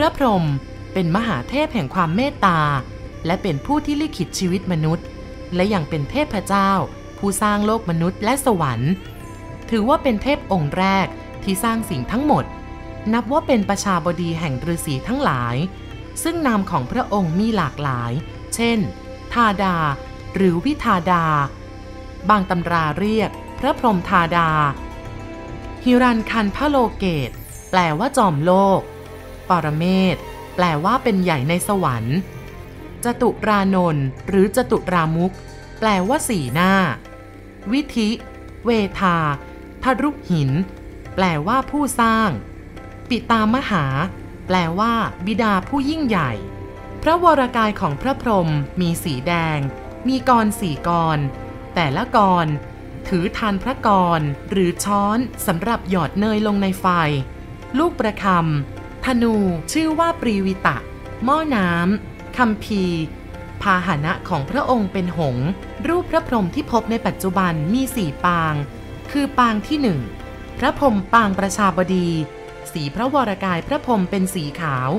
พระพรหมเป็นมหาเทพแห่งความเมตตา และเป็นผู้ที่ลิขิตชีวิตมนุษย์ และยังเป็นเทพเจ้า ผู้สร้างโลกมนุษย์และสวรรค์ ถือว่าเป็นเทพองค์แรกที่สร้างสิ่งทั้งหมด นับว่าเป็นประชาบดีแห่งฤาษีทั้งหลาย ซึ่งนามของพระองค์มีหลากหลาย เช่น ทาดา หรือวิทาดา บางตำราเรียก พระพรหมทาดา ฮิรันคันพะโลเกต แปลว่าจอมโลก ปรเมศแปลว่าเป็นใหญ่ในสวรรค์ จตุรานนท์หรือจตุรามุก แปลว่าสี่หน้า วิธิ เวทาทรุหิน แปลว่าผู้สร้าง ปิตามหา แปลว่า บิดาผู้ยิ่งใหญ่ พระวรากายของพระพรหมมีสีแดง มีกรสี่กร แต่ละกร ถือทานพระกร หรือช้อนสำหรับหยอดเนยลงในไฟ ลูกประคำ ธนูชื่อว่าปรีวิตะ หม้อน้ำคัมภีพาหนะของพระองค์เป็นหง รูปพระพรหมที่พบในปัจจุบันมีสี่ปาง คือปางที่หนึ่งพระพรหมปางประชาบดี สีพระวรกายพระพรหมเป็นสีขาว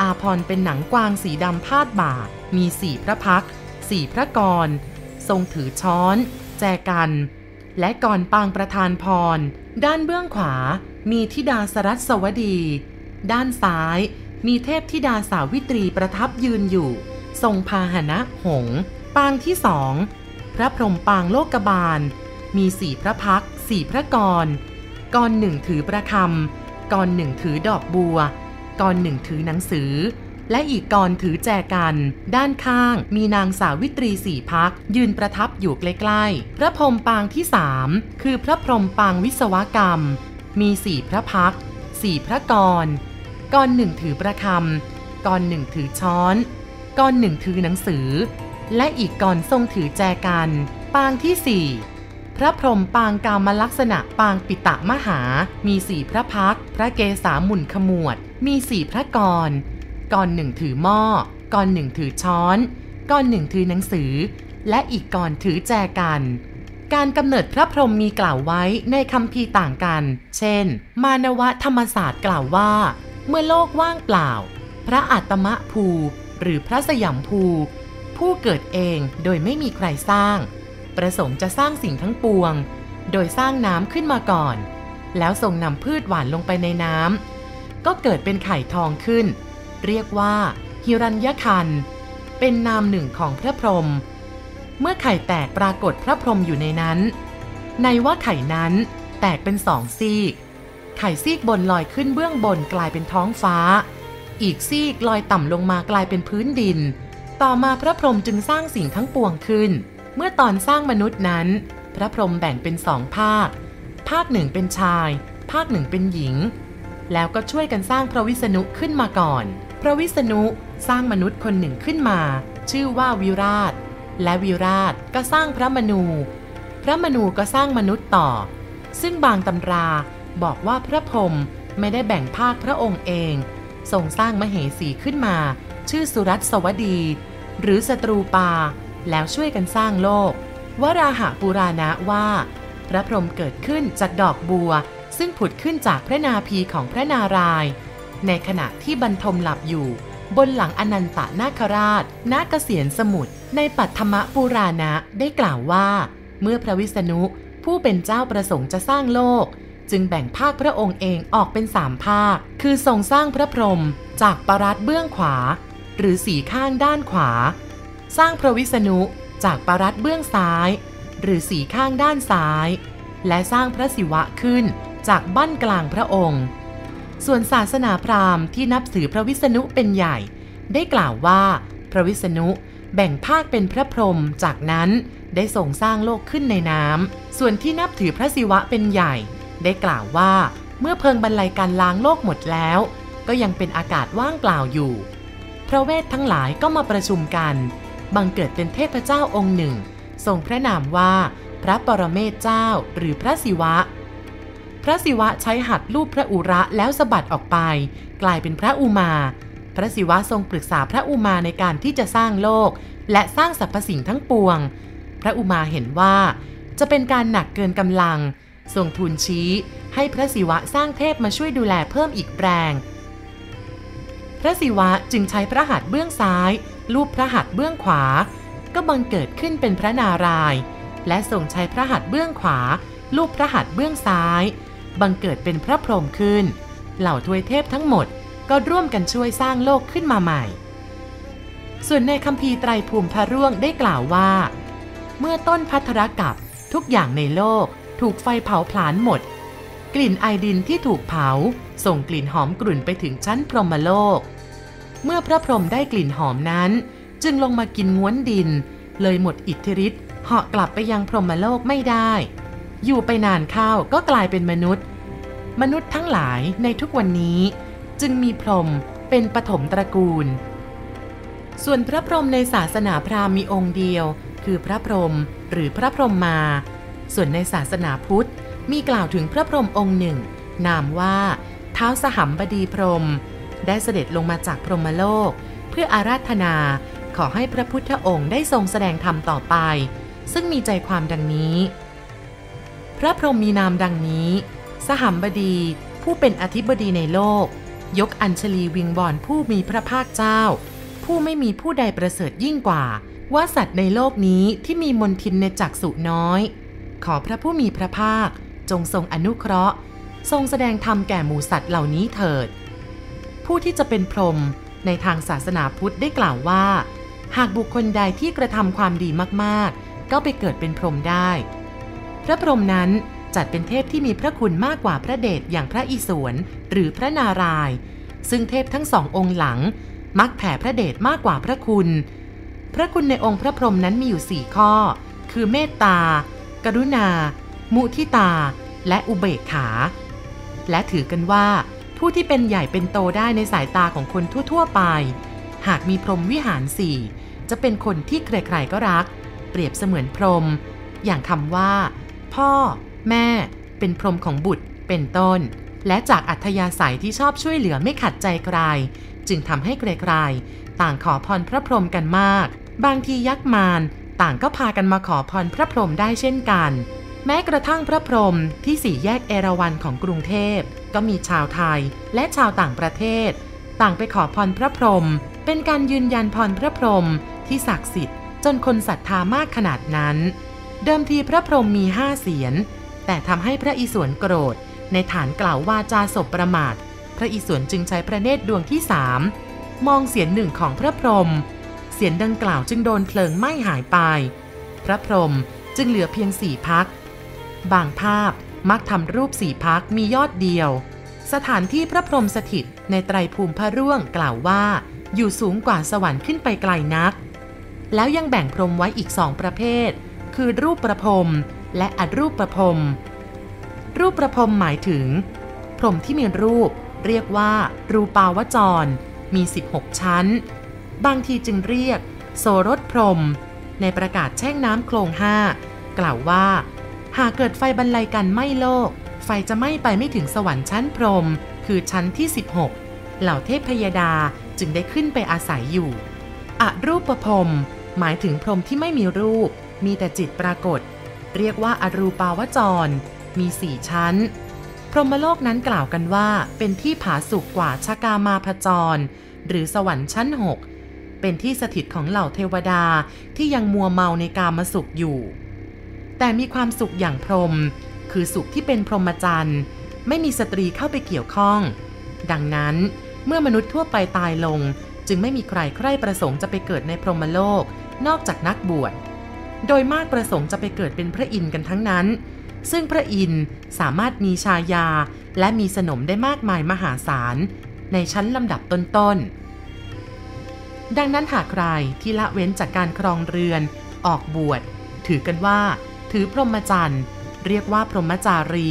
อาพรเป็นหนังกวางสีดำพาดบ่า มีสี่พระพักสี่พระกร ทรงถือช้อน แจกัน และก่อนปางประธานพร ด้านเบื้องขวา มีธิดาสรัสวดี ด้านซ้ายมีเทพธิดาสาวิตรีประทับยืนอยู่ ทรงพาหนะหง ปางที่สอง พระพรหมปางโลกบาล มีสี่พระพักสี่พระกรกรหนึ่งถือประคำกรหนึ่งถือดอกบัวกรหนึ่งถือหนังสือ และอีกกรถือแจกัน ด้านข้างมีนางสาวิตรีสี่พัก ยืนประทับอยู่ใกล้ๆ พระพรหมปางที่สามคือพระพรหมปางวิศวกรรม มีสี่พระพัก สี่พระกรกรหนึ่งถือประคำกรหนึ่งถือช้อนกรหนึ่งถือหนังสือ และอีกกรทรงถือแจกัน ปางที่สี่พระพรหมปางกามลักษณะปางปิตะมหา มีสี่พระพัก พระเกศาหมุนขมวด มีสี่พระกรกรหนึ่งถือหม้อกรหนึ่งถือช้อนกรหนึ่งถือหนังสือ และอีกกรถือแจกัน การกำเนิดพระพรหมมีกล่าวไว้ในคำพีต่างกัน เช่น มานวธรรมศาสตร์กล่าวว่า เมื่อโลกว่างเปล่า พระอัตมะภู หรือพระสยามภู ผู้เกิดเองโดยไม่มีใครสร้าง ประสงค์จะสร้างสิ่งทั้งปวง โดยสร้างน้ำขึ้นมาก่อน แล้วส่งนำพืชหวานลงไปในน้ำก็เกิดเป็นไข่ทองขึ้น เรียกว่าฮิรัญยคัน เป็นนามหนึ่งของพระพรหม เมื่อไข่แตกปรากฏพระพรหมอยู่ในนั้น ในว่าไข่นั้นแตกเป็นสองซีก ไข่ซีกบนลอยขึ้นเบื้องบนกลายเป็นท้องฟ้า อีกซีกลอยต่ำลงมากลายเป็นพื้นดิน ต่อมาพระพรหมจึงสร้างสิ่งทั้งปวงขึ้น เมื่อตอนสร้างมนุษย์นั้น พระพรหมแบ่งเป็นสองภาค ภาคหนึ่งเป็นชาย ภาคหนึ่งเป็นหญิง แล้วก็ช่วยกันสร้างพระวิษณุขึ้นมาก่อน พระวิษณุสร้างมนุษย์คนหนึ่งขึ้นมา ชื่อว่าวิราช และวิราชก็สร้างพระมนู พระมนูก็สร้างมนุษย์ต่อ ซึ่งบางตำราบอกว่าพระพรหมไม่ได้แบ่งภาคพระองค์เองทรงสร้างมเหสีขึ้นมา ชื่อสุรัตสวดี หรือสตรูปา แล้วช่วยกันสร้างโลก วราหะปุราณะว่า พระพรหมเกิดขึ้นจากดอกบัว ซึ่งผุดขึ้นจากพระนาภีของพระนารายณ์ในขณะที่บรรทมหลับอยู่ บนหลังอนันตนาคราชณเกษียณสมุทรในปัทมปุราณะได้กล่าวว่า เมื่อพระวิษณุผู้เป็นเจ้าประสงค์จะสร้างโลก จึงแบ่งภาคพระองค์เองออกเป็นสามภาค คือทรงสร้างพระพรหมจากปรัดเบื้องขวา หรือสีข้างด้านขวา สร้างพระวิษณุจากปรัดเบื้องซ้าย หรือสีข้างด้านซ้าย และสร้างพระศิวะขึ้นจากบั้นกลางพระองค์ ส่วนศาสนาพราหมณ์ที่นับถือพระวิษณุเป็นใหญ่ ได้กล่าวว่า พระวิษณุแบ่งภาคเป็นพระพรหมจากนั้นได้ทรงสร้างโลกขึ้นในน้ำส่วนที่นับถือพระศิวะเป็นใหญ่ ได้กล่าวว่า เมื่อเพิงบรรลัยการล้างโลกหมดแล้ว ก็ยังเป็นอากาศว่างเปล่าอยู่ พระเวททั้งหลายก็มาประชุมกัน บังเกิดเป็นเทพเจ้าองค์หนึ่งทรงพระนามว่า พระปรเมศเจ้าหรือพระศิวะ พระศิวะใช้หัดลูบพระอุระแล้วสะบัดออกไป กลายเป็นพระอุมา พระศิวะทรงปรึกษาพระอุมาในการที่จะสร้างโลก และสร้างสรรพสิ่งทั้งปวง พระอุมาเห็นว่า จะเป็นการหนักเกินกำลังทรงทูลชี้ ให้พระศิวะสร้างเทพมาช่วยดูแลเพิ่มอีกแรงพระศิวะจึงใช้พระหัตถ์เบื้องซ้าย ลูบพระหัตถ์เบื้องขวา ก็บังเกิดขึ้นเป็นพระนารายณ์และทรงใช้พระหัตถ์เบื้องขวา ลูบพระหัตถ์เบื้องซ้าย บังเกิดเป็นพระพรหมขึ้น เหล่าทวยเทพทั้งหมดก็ร่วมกันช่วยสร้างโลกขึ้นมาใหม่ ส่วนในคัมภีไตรภูมิพระร่วงได้กล่าวว่า เมื่อต้นพัทรกับทุกอย่างในโลกถูกไฟเผาผลาญหมด กลิ่นไอดินที่ถูกเผา ส่งกลิ่นหอมกลุ่นไปถึงชั้นพรหมโลก เมื่อพระพรหมได้กลิ่นหอมนั้น จึงลงมากินง้วนดิน เลยหมดอิทธิฤทธิ์เหาะกลับไปยังพรหมโลกไม่ได้ อยู่ไปนานเข้าก็กลายเป็นมนุษย์ มนุษย์ทั้งหลายในทุกวันนี้จึงมีพรหมเป็นปฐมตระกูล ส่วนพระพรหมในศาสนาพราหมณ์มีองค์เดียว คือพระพรหมหรือพระพรหมมา ส่วนในศาสนาพุทธมีกล่าวถึงพระพรหมองค์หนึ่ง นามว่าเท้าสหัมบดีพรหมได้เสด็จลงมาจากพรหมโลก เพื่ออาราธนาขอให้พระพุทธองค์ได้ทรงแสดงธรรมต่อไป ซึ่งมีใจความดังนี้ พระพรหมมีนามดังนี้ สหัมบดี ผู้เป็นอธิบดีในโลก ยกอัญชลีวิงบอนผู้มีพระภาคเจ้า ผู้ไม่มีผู้ใดประเสริฐยิ่งกว่า ว่าสัตว์ในโลกนี้ที่มีมนทินในจักสุน้อย ขอพระผู้มีพระภาค จงทรงอนุเคราะห์ ทรงแสดงธรรมแก่หมูสัตว์เหล่านี้เถิด ผู้ที่จะเป็นพรหมในทางศาสนาพุทธได้กล่าวว่า หากบุคคลใดที่กระทำความดีมากๆ ก็ไปเกิดเป็นพรหมได้ พระพรหมนั้นจัดเป็นเทพที่มีพระคุณมากกว่าพระเดชอย่างพระอิศวรหรือพระนารายณ์ซึ่งเทพทั้งสององค์หลัง มักแผ่พระเดชมากกว่าพระคุณ พระคุณในองค์พระพรหมนั้นมีอยู่สี่ข้อ คือเมตตา กรุณา มุทิตา และอุเบกขา และถือกันว่าผู้ที่เป็นใหญ่เป็นโตได้ในสายตาของคนทั่ว ๆ ไป หากมีพรหมวิหารสี่จะเป็นคนที่ใครๆก็รัก เปรียบเสมือนพรหมอย่างคำว่า พ่อ แม่ เป็นพรหมของบุตร เป็นต้น และจากอัธยาศัยที่ชอบช่วยเหลือไม่ขัดใจใคร จึงทำให้ใครๆต่างขอพรพระพรหมกันมาก บางทียักษ์มารต่างก็พากันมาขอพรพระพรหมได้เช่นกัน แม้กระทั่งพระพรหมที่สี่แยกเอราวัณของกรุงเทพ ก็มีชาวไทยและชาวต่างประเทศ ต่างไปขอพรพระพรหมเป็นการยืนยันพรพระพรหมที่ศักดิ์สิทธิ์จนคนศรัทธามากขนาดนั้น เดิมทีพระพรหมมีห้าเสียน แต่ทำให้พระอิศวรโกรธ ในฐานกล่าววาจาศพประมาท พระอิศวรจึงใช้พระเนตรดวงที่สามมองเสียนหนึ่งของพระพรหมเสียนดังกล่าวจึงโดนเพลิงไหม้หายไป พระพรหมจึงเหลือเพียงสี่พัก บางภาพมักทำรูปสี่พักมียอดเดียว สถานที่พระพรหมสถิตในไตรภูมิพระร่วงกล่าวว่า อยู่สูงกว่าสวรรค์ขึ้นไปไกลนัก แล้วยังแบ่งพรหมไว้อีกสองประเภท คือรูปประพรมและอรูปประพรมรูปประพรมหมายถึง พรมที่มีรูปเรียกว่า รูปาวจร มี 16 ชั้น บางทีจึงเรียก โสรถพรม ในประกาศแช่งน้ำโคลงห้ากล่าวว่า หากเกิดไฟบรรลัยกันไหม้โลก ไฟจะไหม้ไปไม่ถึงสวรรค์ชั้นพรม คือชั้นที่ 16 เหล่าเทพพยดาจึงได้ขึ้นไปอาศัยอยู่ อรูปประพรมหมายถึงพรมที่ไม่มีรูป มีแต่จิตปรากฏ เรียกว่าอรูปาวจร มีสี่ชั้น พรหมโลกนั้นกล่าวกันว่า เป็นที่ผาสุกกว่าชากามาพจร หรือสวรรค์ชั้นหกเป็นที่สถิตของเหล่าเทวดาที่ยังมัวเมาในกามสุขอยู่ แต่มีความสุขอย่างพรหมคือสุขที่เป็นพรหมจรรย์ไม่มีสตรีเข้าไปเกี่ยวข้อง ดังนั้นเมื่อมนุษย์ทั่วไปตายลง จึงไม่มีใครใคร่ประสงค์จะไปเกิดในพรหมโลก นอกจากนักบวช โดยมากประสงค์จะไปเกิดเป็นพระอินทร์กันทั้งนั้น ซึ่งพระอินทร์สามารถมีชายาและมีสนมได้มากมายมหาศาล ในชั้นลำดับต้นๆ ดังนั้นหากใครที่ละเว้นจากการครองเรือน ออกบวช ถือกันว่า ถือพรหมจรรย์ เรียกว่าพรหมจารี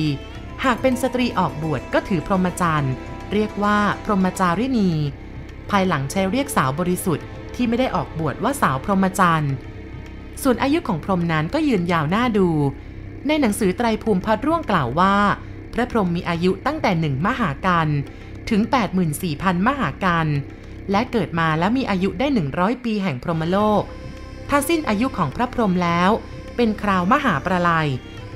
หากเป็นสตรีออกบวชก็ถือพรหมจรรย์ เรียกว่าพรหมจารินีภายหลังใช้เรียกสาวบริสุทธิ์ที่ไม่ได้ออกบวชว่าสาวพรหมจรรย์ ส่วนอายุของพรหมนั้นก็ยืนยาวหน้าดู ในหนังสือไตรภูมิพัดร่วงกล่าวว่า พระพรหมมีอายุตั้งแต่หนึ่งมหากันถึง 84,000 มหากันและเกิดมาแล้วมีอายุได้ 100 ปีแห่งพรหมโลก ถ้าสิ้นอายุของพระพรหมแล้ว เป็นคราวมหาประลยัย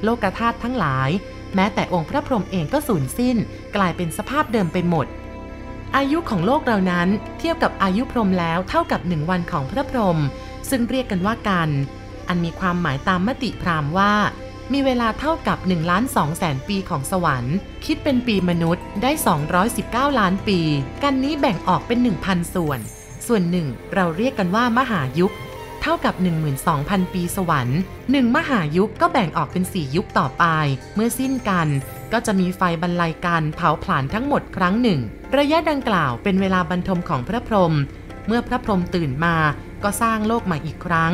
โลกธาตุทั้งหลาย แม้แต่องค์พระพรหมเองก็สูญสิ้น กลายเป็นสภาพเดิมไปหมด อายุของโลกเรานั้นเทียบกับอายุพรหมแล้วเท่ากับหนึ่งวันของพระพรหม ซึ่งเรียกกันว่ากัน อันมีความหมายตามมติพราหมณ์ว่า มีเวลาเท่ากับ1ล้าน2แสนปีของสวรรค์ คิดเป็นปีมนุษย์ได้ 219 ล้านปี กันนี้แบ่งออกเป็น 1,000 ส่วน ส่วนหนึ่งเราเรียกกันว่ามหายุค เท่ากับ 12,000 ปีสวรรค์หนึ่งมหายุคก็แบ่งออกเป็น 4 ยุคต่อไป เมื่อสิ้นกันก็จะมีไฟบรรลัยกันเผาผลาญทั้งหมดครั้งหนึ่ง ระยะดังกล่าวเป็นเวลาบรรทมของพระพรหม เมื่อพระพรหมตื่นมา ก็สร้างโลกใหม่อีกครั้ง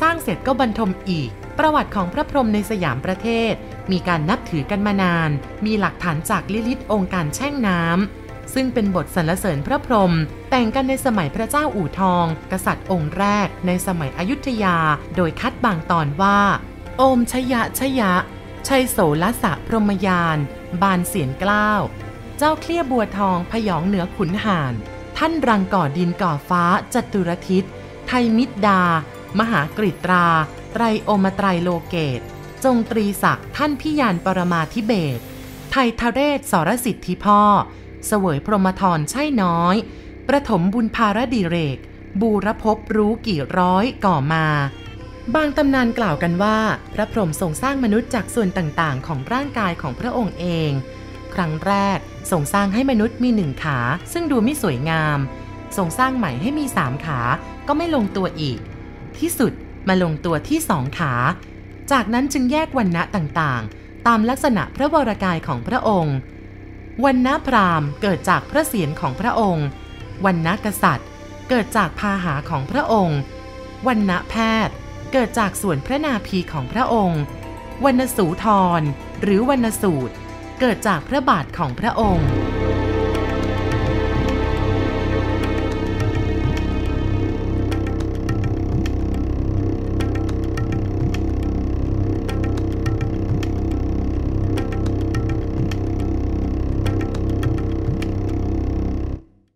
สร้างเสร็จก็บรรทมอีก ประวัติของพระพรหมในสยามประเทศ มีการนับถือกันมานาน มีหลักฐานจากลิลิตองค์การแช่งน้ำซึ่งเป็นบทสรรเสริญพระพรหมแต่งกันในสมัยพระเจ้าอู่ทอง กษัตริย์องค์แรกในสมัยอยุธยา โดยคัดบางตอนว่า โอมชยะชยะ ชัยโสลสะพรหมยาน บานเสียนกล้าวเจ้าเคลียบัวทองพยองเหนือขุนหานท่านรังก่อดินก่อฟ้าจัตุรทิศ ไทยมิตรดา มหากริตรา ไตรโอมไตรโลเกต จงตรีศักดิ์ท่านพิยานปรมาธิเบศไทยทะเรศสรสิทธิพ่อ เสวยพรหมทรใช่น้อย ประถมบุญภารดีเรก บูรพบรู้กี่ร้อยก่อมา บางตำนานกล่าวกันว่า พระพรหมทรงสร้างมนุษย์จากส่วนต่างๆ ของร่างกายของพระองค์เอง ครั้งแรกทรงสร้างให้มนุษย์มีหนึ่งขา ซึ่งดูไม่สวยงาม ทรงสร้างใหม่ให้มีสามขาก็ไม่ลงตัวอีก ที่สุดมาลงตัวที่สองขา จากนั้นจึงแยกวันณะต่างๆ ตามลักษณะพระวรากายของพระองค์วันณะพราหมณ์เกิดจากพระเศียรของพระองค์วันณะกษัตริย์ เกิดจากพาหาของพระองค์วันณะแพทย์ เกิดจากส่วนพระนาภีของพระองค์วรรณสูทรหรือวรรณสูตร เกิดจากพระบาทของพระองค์